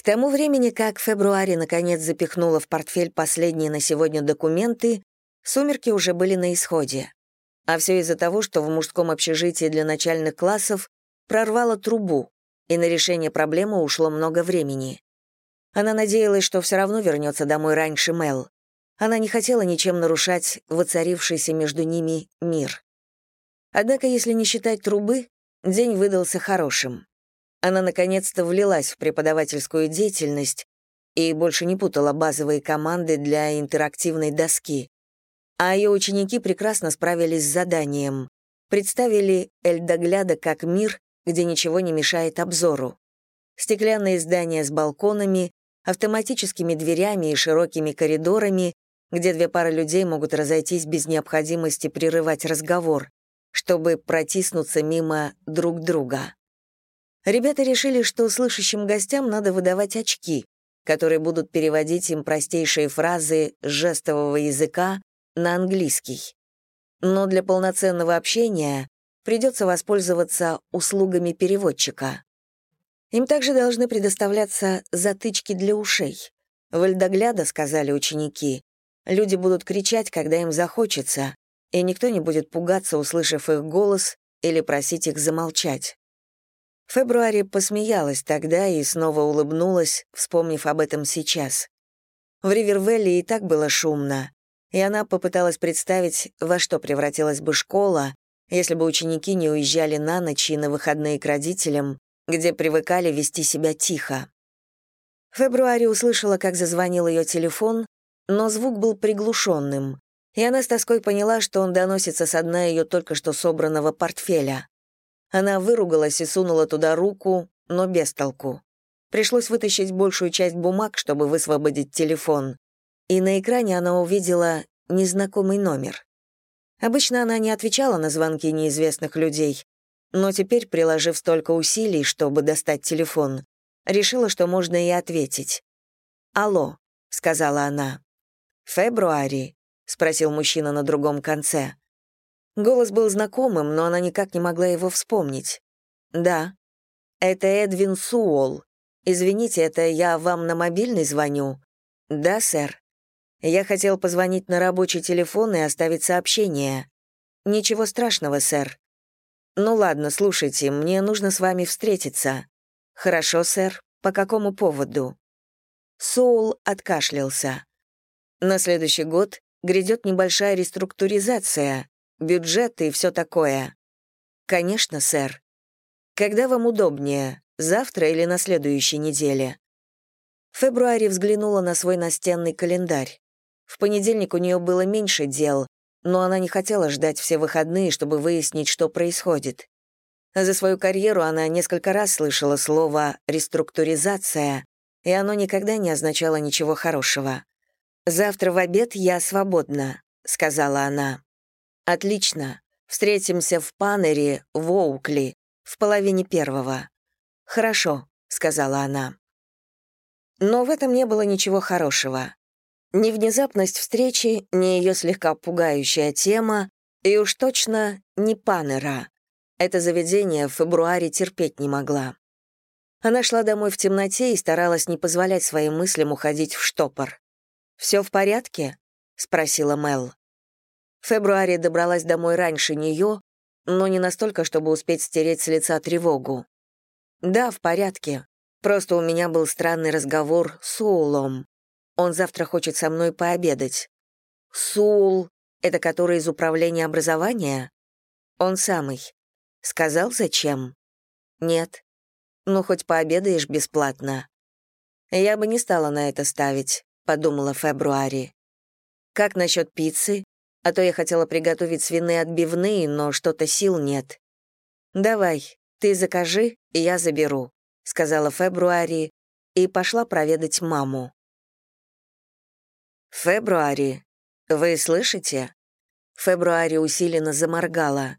К тому времени, как в наконец запихнула в портфель последние на сегодня документы, сумерки уже были на исходе. А все из-за того, что в мужском общежитии для начальных классов прорвало трубу, и на решение проблемы ушло много времени. Она надеялась, что все равно вернется домой раньше Мел. Она не хотела ничем нарушать воцарившийся между ними мир. Однако, если не считать трубы, день выдался хорошим. Она наконец-то влилась в преподавательскую деятельность и больше не путала базовые команды для интерактивной доски. А ее ученики прекрасно справились с заданием. Представили Эльдогляда как мир, где ничего не мешает обзору. Стеклянные здания с балконами, автоматическими дверями и широкими коридорами, где две пары людей могут разойтись без необходимости прерывать разговор, чтобы протиснуться мимо друг друга. Ребята решили, что слышащим гостям надо выдавать очки, которые будут переводить им простейшие фразы жестового языка на английский. Но для полноценного общения придется воспользоваться услугами переводчика. Им также должны предоставляться затычки для ушей. Вальдогляда, сказали ученики, люди будут кричать, когда им захочется, и никто не будет пугаться, услышав их голос или просить их замолчать. Фебруари посмеялась тогда и снова улыбнулась, вспомнив об этом сейчас. В Ривервелле и так было шумно, и она попыталась представить, во что превратилась бы школа, если бы ученики не уезжали на ночь и на выходные к родителям, где привыкали вести себя тихо. Фебруари услышала, как зазвонил ее телефон, но звук был приглушенным, и она с тоской поняла, что он доносится с дна ее только что собранного портфеля. Она выругалась и сунула туда руку, но без толку. Пришлось вытащить большую часть бумаг, чтобы высвободить телефон. И на экране она увидела незнакомый номер. Обычно она не отвечала на звонки неизвестных людей, но теперь, приложив столько усилий, чтобы достать телефон, решила, что можно и ответить. «Алло», — сказала она. «Фебруари?» — спросил мужчина на другом конце. Голос был знакомым, но она никак не могла его вспомнить. «Да». «Это Эдвин Суолл. Извините, это я вам на мобильный звоню?» «Да, сэр». «Я хотел позвонить на рабочий телефон и оставить сообщение». «Ничего страшного, сэр». «Ну ладно, слушайте, мне нужно с вами встретиться». «Хорошо, сэр. По какому поводу?» Соул откашлялся. «На следующий год грядет небольшая реструктуризация, бюджет и все такое». «Конечно, сэр». «Когда вам удобнее, завтра или на следующей неделе?» Фебруари взглянула на свой настенный календарь. В понедельник у нее было меньше дел, но она не хотела ждать все выходные, чтобы выяснить, что происходит. За свою карьеру она несколько раз слышала слово «реструктуризация», и оно никогда не означало ничего хорошего. «Завтра в обед я свободна», — сказала она. «Отлично. Встретимся в Панере, в Оукли, в половине первого». «Хорошо», — сказала она. Но в этом не было ничего хорошего. Ни внезапность встречи, ни ее слегка пугающая тема, и уж точно не Панера. Это заведение в февруаре терпеть не могла. Она шла домой в темноте и старалась не позволять своим мыслям уходить в штопор. «Все в порядке?» — спросила Мел. Фебруари добралась домой раньше нее, но не настолько, чтобы успеть стереть с лица тревогу. «Да, в порядке. Просто у меня был странный разговор с Уулом. Он завтра хочет со мной пообедать». «Сул — это который из управления образования?» «Он самый. Сказал, зачем?» «Нет. Ну, хоть пообедаешь бесплатно». «Я бы не стала на это ставить», — подумала Фебруари. «Как насчет пиццы? А то я хотела приготовить свиные отбивные, но что-то сил нет. «Давай, ты закажи, и я заберу», — сказала Фебруари и пошла проведать маму. «Фебруари, вы слышите?» Фебруари усиленно заморгала.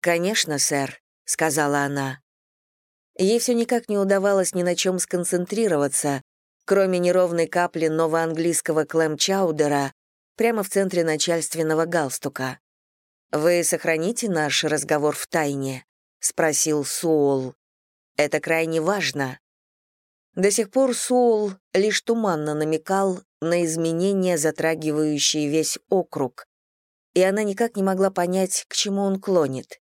«Конечно, сэр», — сказала она. Ей все никак не удавалось ни на чем сконцентрироваться, кроме неровной капли новоанглийского клэм-чаудера, прямо в центре начальственного галстука. «Вы сохраните наш разговор в тайне?» — спросил Суол. «Это крайне важно». До сих пор Суол лишь туманно намекал на изменения, затрагивающие весь округ, и она никак не могла понять, к чему он клонит.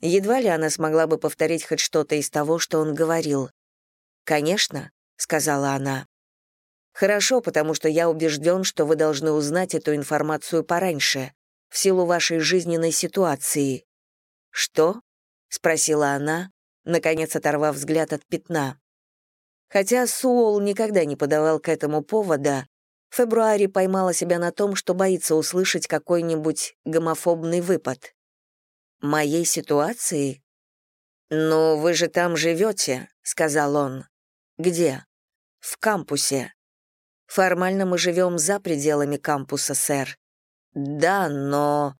Едва ли она смогла бы повторить хоть что-то из того, что он говорил. «Конечно», — сказала она. «Хорошо, потому что я убежден, что вы должны узнать эту информацию пораньше, в силу вашей жизненной ситуации». «Что?» — спросила она, наконец оторвав взгляд от пятна. Хотя Суол никогда не подавал к этому повода, Фебруари поймала себя на том, что боится услышать какой-нибудь гомофобный выпад. «Моей ситуации?» «Ну, вы же там живете», — сказал он. «Где?» «В кампусе». «Формально мы живем за пределами кампуса, сэр». «Да, но...»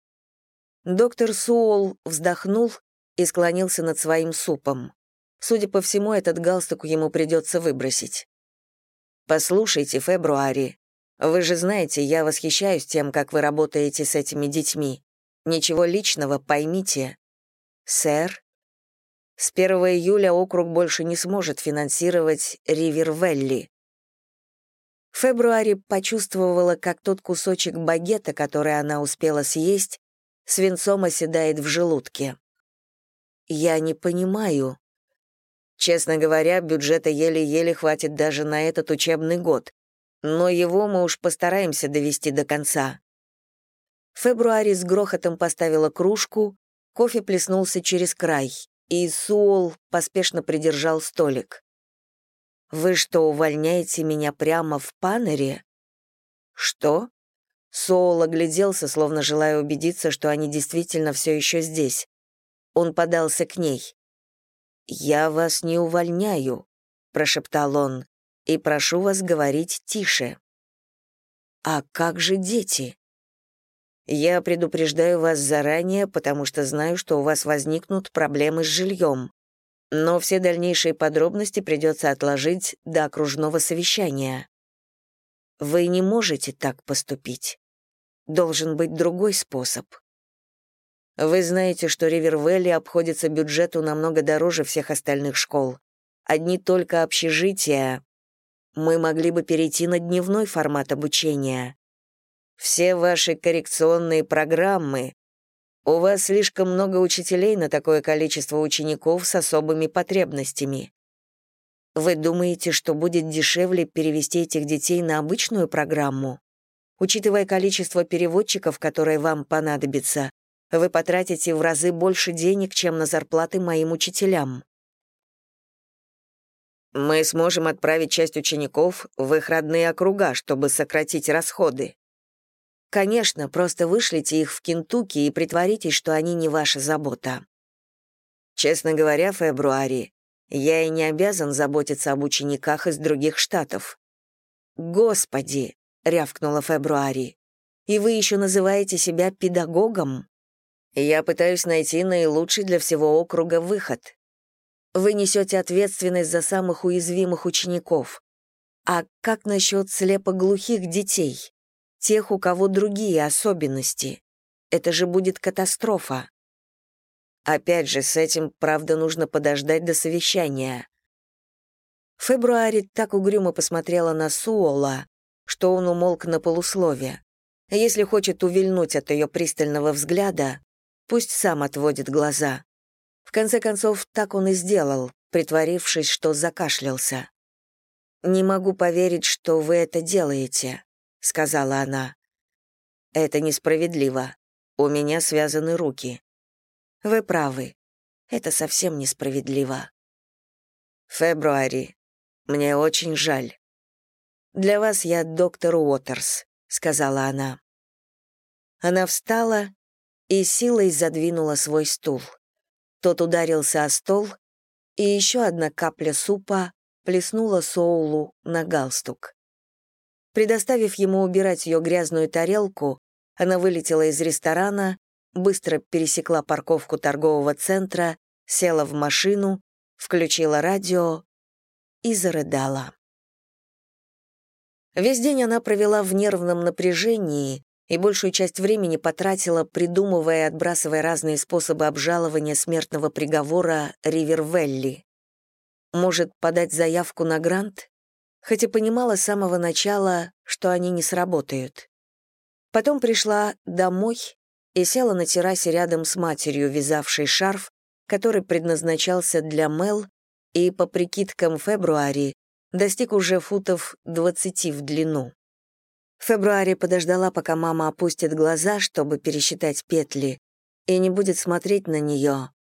Доктор Суол вздохнул и склонился над своим супом. Судя по всему, этот галстук ему придется выбросить. «Послушайте, Фебруари, вы же знаете, я восхищаюсь тем, как вы работаете с этими детьми. Ничего личного, поймите. Сэр, с 1 июля округ больше не сможет финансировать Ривервелли. Фебруари почувствовала, как тот кусочек багета, который она успела съесть, свинцом оседает в желудке. «Я не понимаю», Честно говоря, бюджета еле-еле хватит даже на этот учебный год, но его мы уж постараемся довести до конца. Фебруари с грохотом поставила кружку, кофе плеснулся через край, и Суол поспешно придержал столик. «Вы что, увольняете меня прямо в панере?» «Что?» Соул огляделся, словно желая убедиться, что они действительно все еще здесь. Он подался к ней. «Я вас не увольняю», — прошептал он, «и прошу вас говорить тише». «А как же дети?» «Я предупреждаю вас заранее, потому что знаю, что у вас возникнут проблемы с жильем. Но все дальнейшие подробности придется отложить до окружного совещания. Вы не можете так поступить. Должен быть другой способ». Вы знаете, что Ривервелли обходится бюджету намного дороже всех остальных школ. Одни только общежития. Мы могли бы перейти на дневной формат обучения. Все ваши коррекционные программы. У вас слишком много учителей на такое количество учеников с особыми потребностями. Вы думаете, что будет дешевле перевести этих детей на обычную программу? Учитывая количество переводчиков, которые вам понадобится, вы потратите в разы больше денег, чем на зарплаты моим учителям. Мы сможем отправить часть учеников в их родные округа, чтобы сократить расходы. Конечно, просто вышлите их в Кентукки и притворитесь, что они не ваша забота. Честно говоря, Фебруари, я и не обязан заботиться об учениках из других штатов. Господи, рявкнула Фебруари. И вы еще называете себя педагогом? Я пытаюсь найти наилучший для всего округа выход. Вы несете ответственность за самых уязвимых учеников. А как насчет слепоглухих детей? Тех, у кого другие особенности? Это же будет катастрофа. Опять же, с этим, правда, нужно подождать до совещания. Фебруари так угрюмо посмотрела на Суола, что он умолк на полуслове. Если хочет увильнуть от ее пристального взгляда, Пусть сам отводит глаза. В конце концов, так он и сделал, притворившись, что закашлялся. «Не могу поверить, что вы это делаете», — сказала она. «Это несправедливо. У меня связаны руки». «Вы правы. Это совсем несправедливо». «Фебруари. Мне очень жаль». «Для вас я доктор Уотерс», — сказала она. Она встала и силой задвинула свой стул. Тот ударился о стол, и еще одна капля супа плеснула Соулу на галстук. Предоставив ему убирать ее грязную тарелку, она вылетела из ресторана, быстро пересекла парковку торгового центра, села в машину, включила радио и зарыдала. Весь день она провела в нервном напряжении, и большую часть времени потратила, придумывая и отбрасывая разные способы обжалования смертного приговора Ривервелли. Может, подать заявку на грант? Хоть и понимала с самого начала, что они не сработают. Потом пришла домой и села на террасе рядом с матерью, вязавшей шарф, который предназначался для Мел, и, по прикидкам Фебруари, достиг уже футов 20 в длину. Фебруари подождала, пока мама опустит глаза, чтобы пересчитать петли, и не будет смотреть на нее,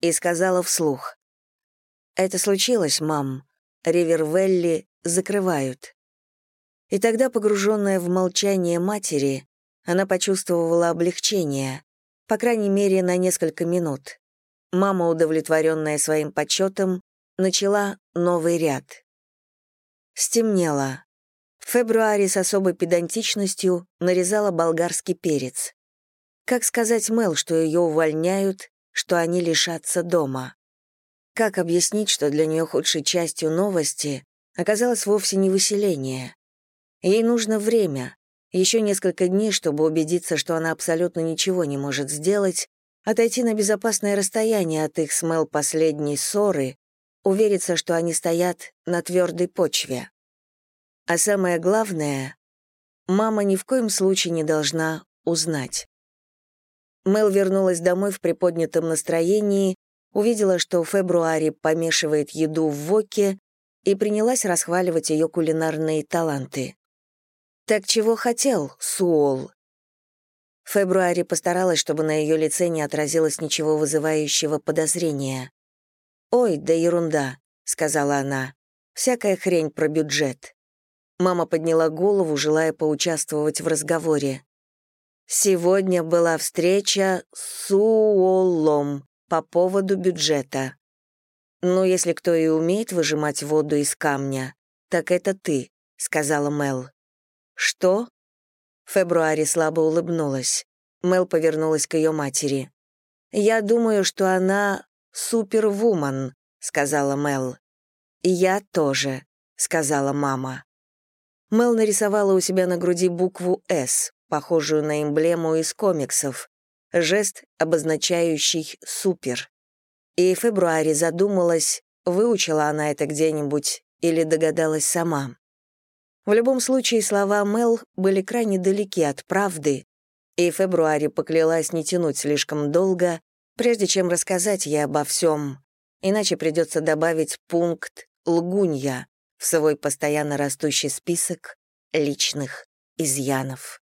и сказала вслух. «Это случилось, мам. Ривервелли закрывают». И тогда, погруженная в молчание матери, она почувствовала облегчение, по крайней мере, на несколько минут. Мама, удовлетворенная своим почетом, начала новый ряд. Стемнело. В февруаре с особой педантичностью нарезала болгарский перец. Как сказать Мел, что ее увольняют, что они лишатся дома? Как объяснить, что для нее худшей частью новости оказалось вовсе не выселение? Ей нужно время, еще несколько дней, чтобы убедиться, что она абсолютно ничего не может сделать, отойти на безопасное расстояние от их смел последней ссоры, увериться, что они стоят на твердой почве. А самое главное, мама ни в коем случае не должна узнать. Мел вернулась домой в приподнятом настроении, увидела, что в февруаре помешивает еду в воке и принялась расхваливать ее кулинарные таланты. «Так чего хотел, Суол?» Фебруари постаралась, чтобы на ее лице не отразилось ничего вызывающего подозрения. «Ой, да ерунда», — сказала она. «Всякая хрень про бюджет». Мама подняла голову, желая поучаствовать в разговоре. «Сегодня была встреча с Уоллом по поводу бюджета. Ну, если кто и умеет выжимать воду из камня, так это ты», — сказала Мел. «Что?» Фебруари слабо улыбнулась. Мел повернулась к ее матери. «Я думаю, что она супервумен», — сказала Мел. «Я тоже», — сказала мама. Мел нарисовала у себя на груди букву «С», похожую на эмблему из комиксов, жест, обозначающий «супер». И Фебруари задумалась, выучила она это где-нибудь или догадалась сама. В любом случае, слова Мел были крайне далеки от правды, и Фебруари поклялась не тянуть слишком долго, прежде чем рассказать ей обо всем, иначе придется добавить пункт «лгунья» в свой постоянно растущий список личных изъянов.